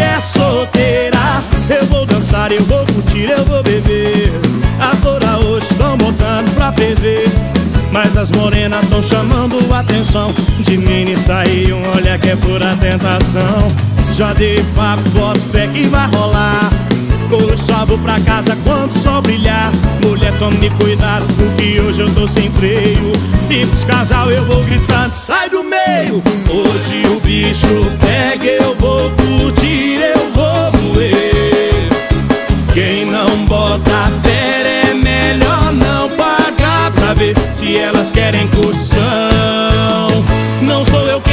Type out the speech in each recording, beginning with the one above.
mulher solteira. Eu vou dançar, eu vou curtir, eu vou beber. As loura hoje estão botando pra ferver. Mas as morenas estão chamando a atenção. De mim saiu um olha que é pura tentação. Já dei papo, boto pé que vai rolar. Couro salvo pra casa quando o sol brilhar. Mulher, tome cuidado porque hoje eu tô sem freio. E pros casal eu vou gritando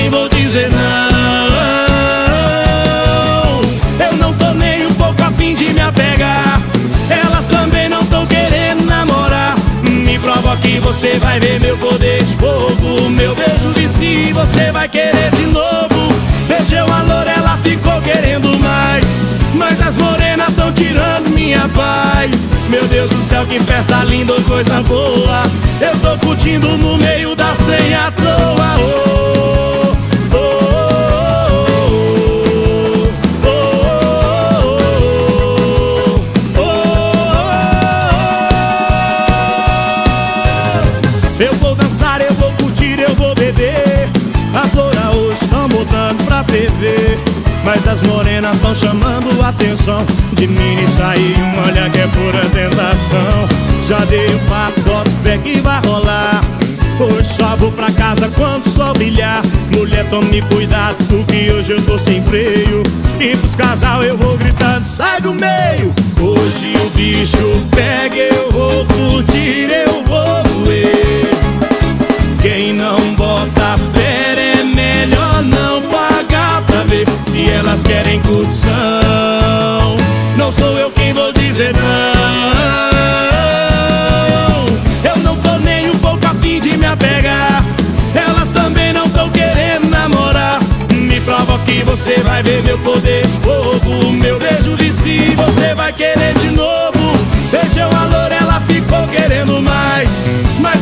sou eu quem vou dizer não que você vai ver meu poder de fogo. Meu beijo vici, você vai querer de novo. Beijei uma loura, ela ficou querendo mais. Mas as morenas tão tirando minha paz. Meu Deus do céu, que festa linda, coisa boa. Eu tô curtindo no meio das trem à toa. Oh, Mas as morenas tão chamando atenção. De mini sair um olhar que é pura tentação. Já dei o papo, bota o pé que vai rolar. Hoje só vou pra casa quando o sol brilhar. Mulher, tome cuidado porque hoje eu tô sem freio. E pros casal eu vou gritando,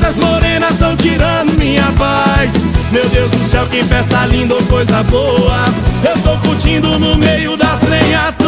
Mas as morenas tão tirando minha paz. Meu Deus do céu, que festa linda, coisa boa. Eu tô curtindo no meio das toa